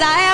I am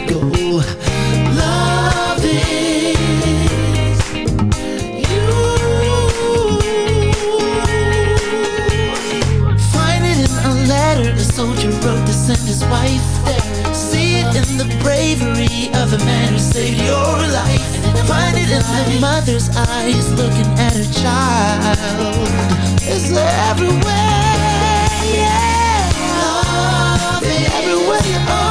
save your life. Find it in the mother's eyes looking at her child. It's everywhere, yeah. Love everywhere you are.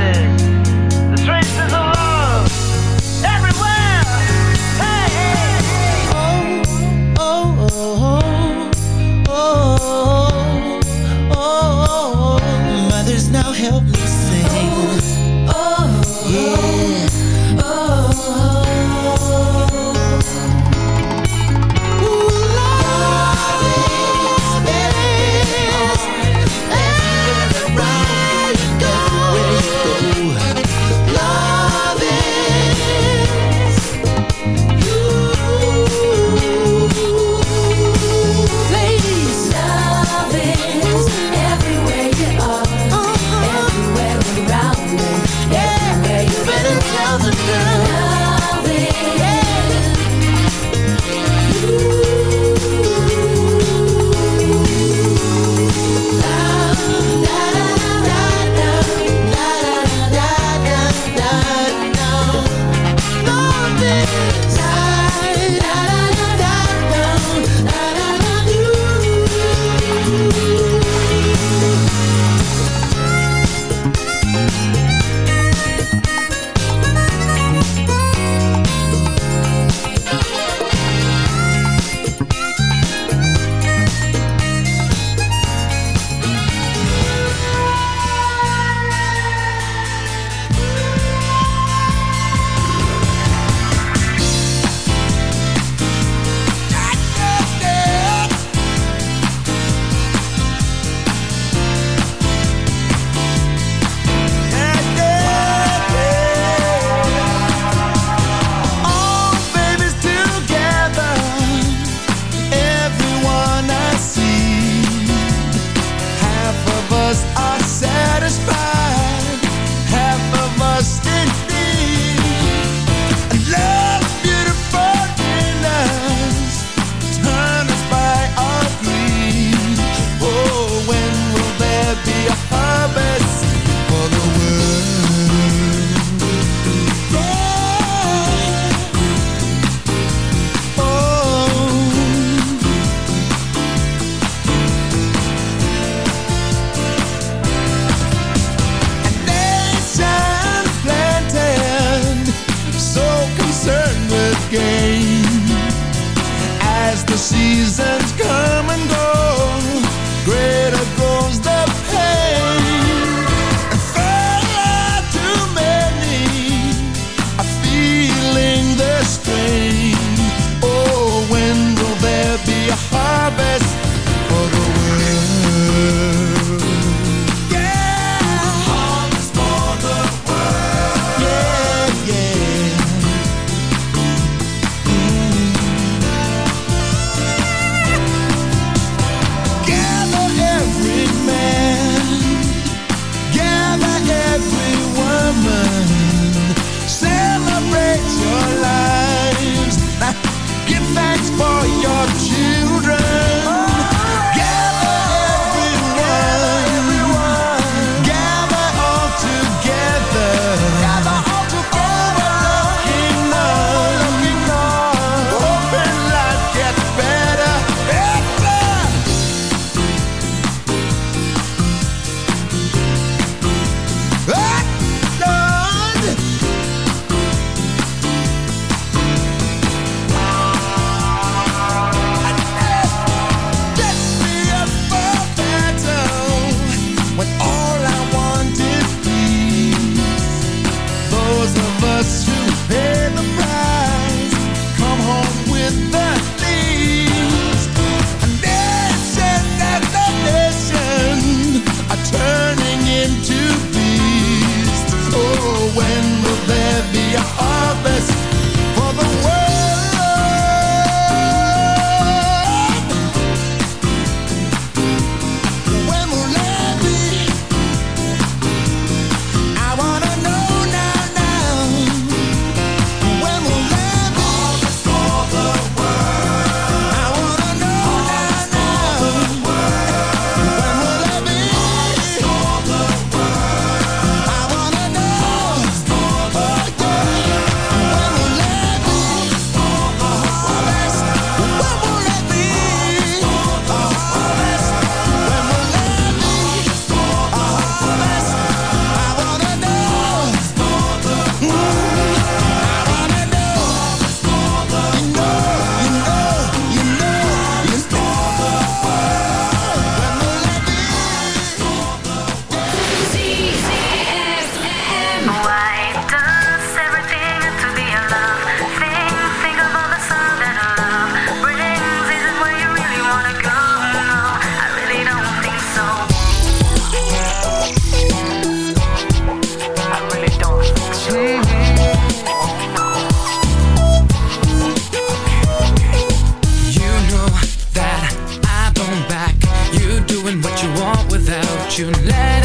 Won't you let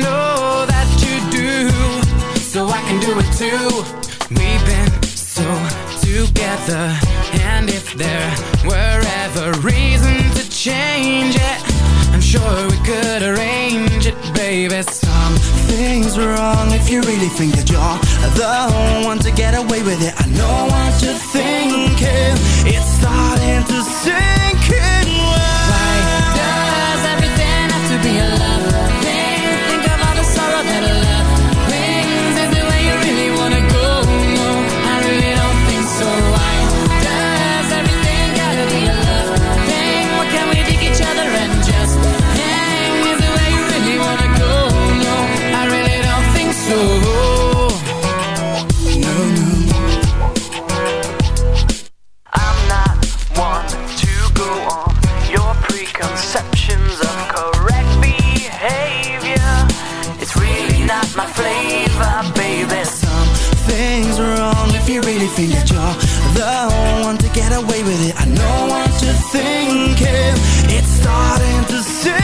know that you do So I can do it too. We've been so together And if there were ever reason to change it I'm sure we could arrange it, baby. Something's wrong if you really think that you're The one to get away with it. I know what you're thinking. It's starting to sink away with it. I know what you're thinking. It's starting to sink.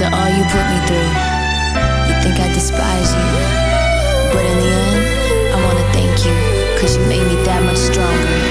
After all you put me through, you think I despise you. But in the end, I wanna thank you, cause you made me that much stronger.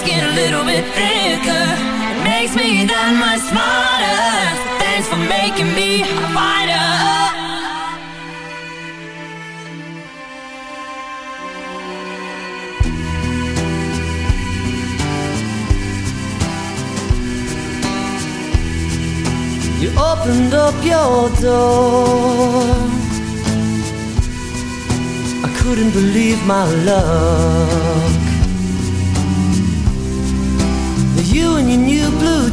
skin a little bit thicker. It makes me that much smarter. Thanks for making me a fighter. You opened up your door. I couldn't believe my love.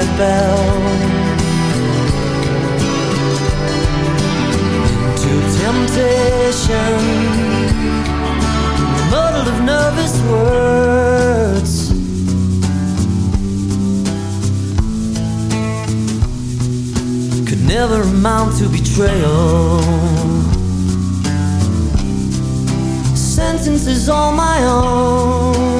rebel into temptation, muddled of nervous words. Could never amount to betrayal. Sentences all my own.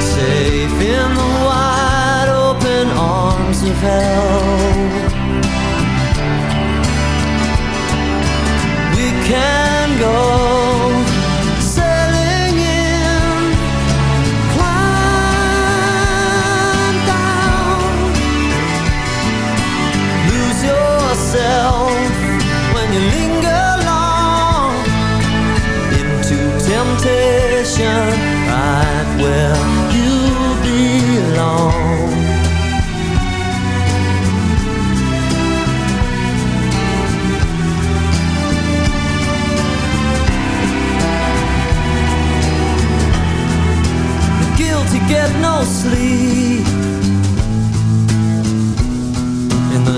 safe in the wide open arms of hell.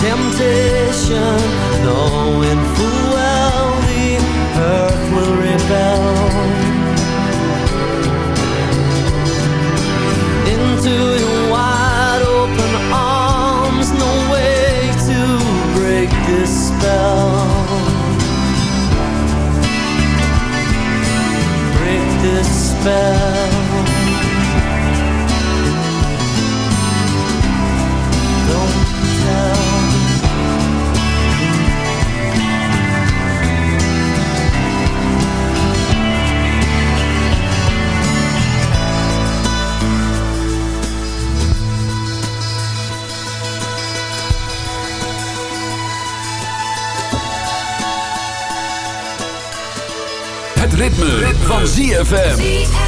Temptation, knowing full well the earth will rebel. Into ZFM.